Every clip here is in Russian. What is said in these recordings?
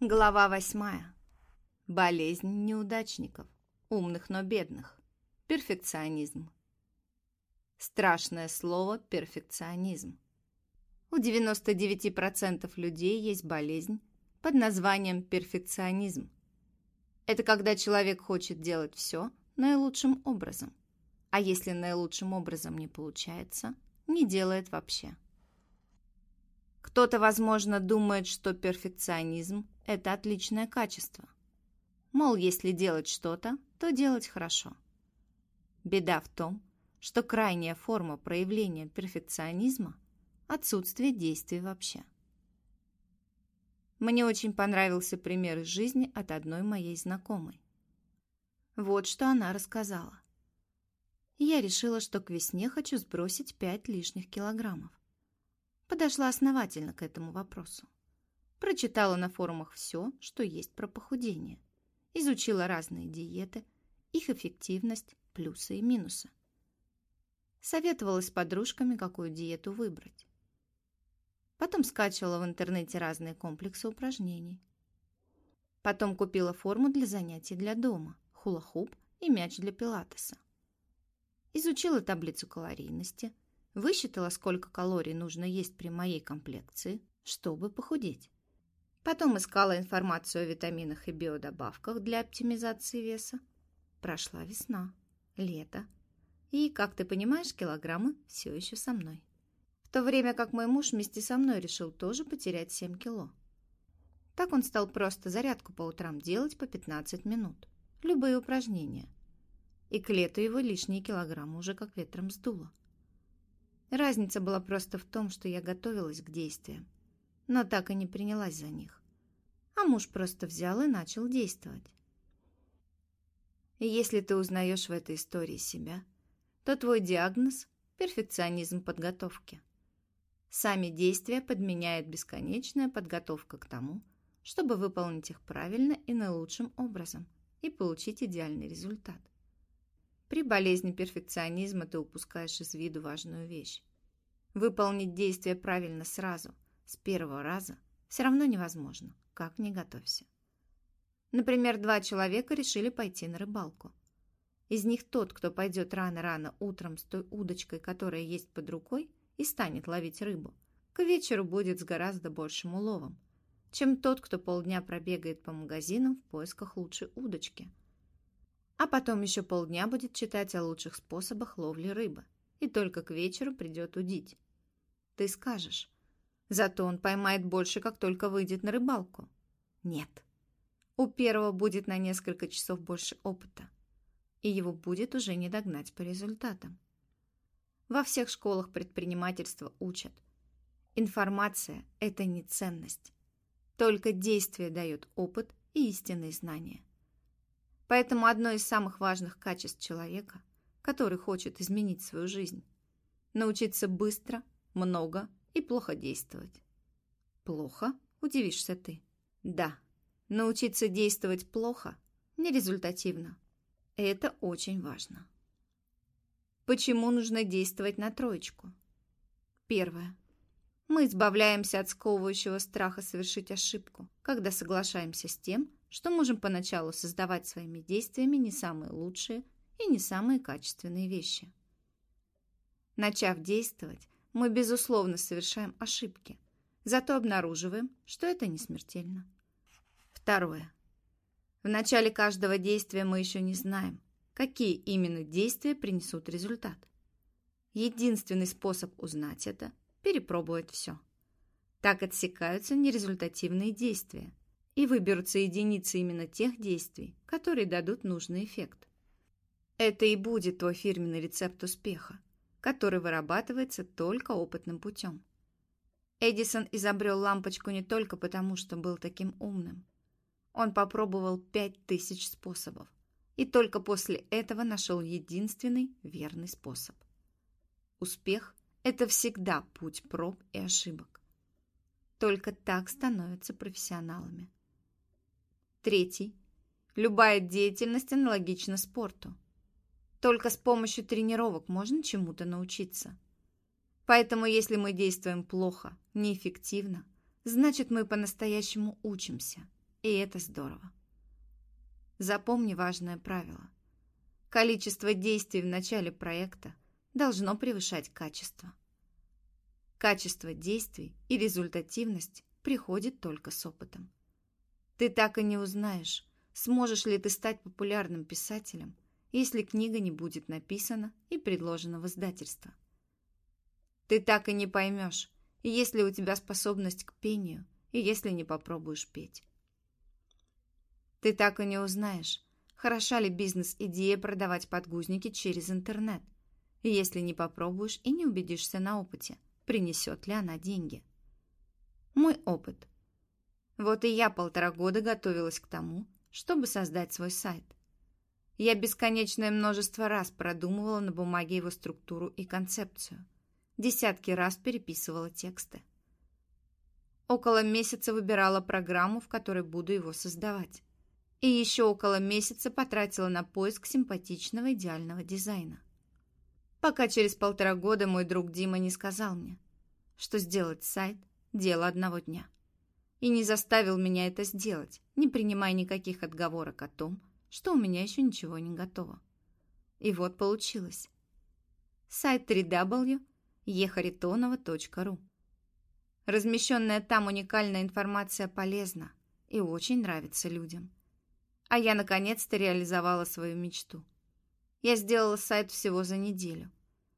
Глава восьмая. Болезнь неудачников, умных, но бедных. Перфекционизм. Страшное слово «перфекционизм». У 99% людей есть болезнь под названием перфекционизм. Это когда человек хочет делать все наилучшим образом, а если наилучшим образом не получается, не делает вообще. Кто-то, возможно, думает, что перфекционизм – это отличное качество. Мол, если делать что-то, то делать хорошо. Беда в том, что крайняя форма проявления перфекционизма – отсутствие действий вообще. Мне очень понравился пример из жизни от одной моей знакомой. Вот что она рассказала. Я решила, что к весне хочу сбросить 5 лишних килограммов. Подошла основательно к этому вопросу. Прочитала на форумах все, что есть про похудение. Изучила разные диеты, их эффективность, плюсы и минусы. Советовалась с подружками, какую диету выбрать. Потом скачивала в интернете разные комплексы упражнений. Потом купила форму для занятий для дома, хула-хуп и мяч для пилатеса. Изучила таблицу калорийности, высчитала, сколько калорий нужно есть при моей комплекции, чтобы похудеть. Потом искала информацию о витаминах и биодобавках для оптимизации веса. Прошла весна, лето. И, как ты понимаешь, килограммы все еще со мной. В то время как мой муж вместе со мной решил тоже потерять 7 кило. Так он стал просто зарядку по утрам делать по 15 минут. Любые упражнения. И к лету его лишние килограммы уже как ветром сдуло. Разница была просто в том, что я готовилась к действиям, но так и не принялась за них. А муж просто взял и начал действовать. Если ты узнаешь в этой истории себя, то твой диагноз – перфекционизм подготовки. Сами действия подменяет бесконечная подготовка к тому, чтобы выполнить их правильно и наилучшим образом и получить идеальный результат. При болезни перфекционизма ты упускаешь из виду важную вещь. Выполнить действие правильно сразу, с первого раза, все равно невозможно, как ни готовься. Например, два человека решили пойти на рыбалку. Из них тот, кто пойдет рано-рано утром с той удочкой, которая есть под рукой, и станет ловить рыбу, к вечеру будет с гораздо большим уловом, чем тот, кто полдня пробегает по магазинам в поисках лучшей удочки – а потом еще полдня будет читать о лучших способах ловли рыбы. И только к вечеру придет удить. Ты скажешь, зато он поймает больше, как только выйдет на рыбалку. Нет. У первого будет на несколько часов больше опыта. И его будет уже не догнать по результатам. Во всех школах предпринимательства учат. Информация – это не ценность. Только действие дает опыт и истинные знания. Поэтому одно из самых важных качеств человека, который хочет изменить свою жизнь, научиться быстро, много и плохо действовать. Плохо? Удивишься ты. Да, научиться действовать плохо нерезультативно. Это очень важно. Почему нужно действовать на троечку? Первое. Мы избавляемся от сковывающего страха совершить ошибку, когда соглашаемся с тем, что можем поначалу создавать своими действиями не самые лучшие и не самые качественные вещи. Начав действовать, мы, безусловно, совершаем ошибки, зато обнаруживаем, что это не смертельно. Второе. В начале каждого действия мы еще не знаем, какие именно действия принесут результат. Единственный способ узнать это – перепробовать все. Так отсекаются нерезультативные действия, и выберутся единицы именно тех действий, которые дадут нужный эффект. Это и будет твой фирменный рецепт успеха, который вырабатывается только опытным путем. Эдисон изобрел лампочку не только потому, что был таким умным. Он попробовал пять тысяч способов, и только после этого нашел единственный верный способ. Успех – это всегда путь проб и ошибок. Только так становятся профессионалами. Третий. Любая деятельность аналогична спорту. Только с помощью тренировок можно чему-то научиться. Поэтому если мы действуем плохо, неэффективно, значит мы по-настоящему учимся. и это здорово. Запомни важное правило. Количество действий в начале проекта должно превышать качество. Качество действий и результативность приходит только с опытом. Ты так и не узнаешь, сможешь ли ты стать популярным писателем, если книга не будет написана и предложена в издательство. Ты так и не поймешь, есть ли у тебя способность к пению, и если не попробуешь петь. Ты так и не узнаешь, хороша ли бизнес-идея продавать подгузники через интернет, если не попробуешь и не убедишься на опыте, принесет ли она деньги. Мой опыт. Вот и я полтора года готовилась к тому, чтобы создать свой сайт. Я бесконечное множество раз продумывала на бумаге его структуру и концепцию. Десятки раз переписывала тексты. Около месяца выбирала программу, в которой буду его создавать. И еще около месяца потратила на поиск симпатичного идеального дизайна. Пока через полтора года мой друг Дима не сказал мне, что сделать сайт – дело одного дня. И не заставил меня это сделать, не принимая никаких отговорок о том, что у меня еще ничего не готово. И вот получилось. Сайт 3w.ехаритонова.ру Размещенная там уникальная информация полезна и очень нравится людям. А я наконец-то реализовала свою мечту. Я сделала сайт всего за неделю,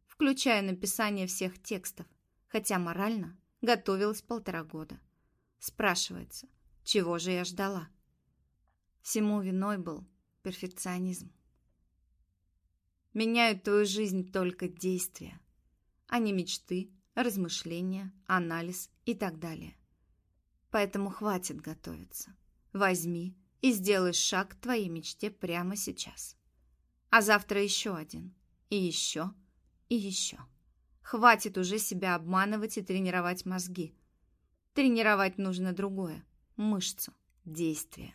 включая написание всех текстов, хотя морально готовилась полтора года. Спрашивается, чего же я ждала? Всему виной был перфекционизм. Меняют твою жизнь только действия, а не мечты, размышления, анализ и так далее. Поэтому хватит готовиться. Возьми и сделай шаг к твоей мечте прямо сейчас. А завтра еще один. И еще, и еще. Хватит уже себя обманывать и тренировать мозги. Тренировать нужно другое. Мышцу, действие.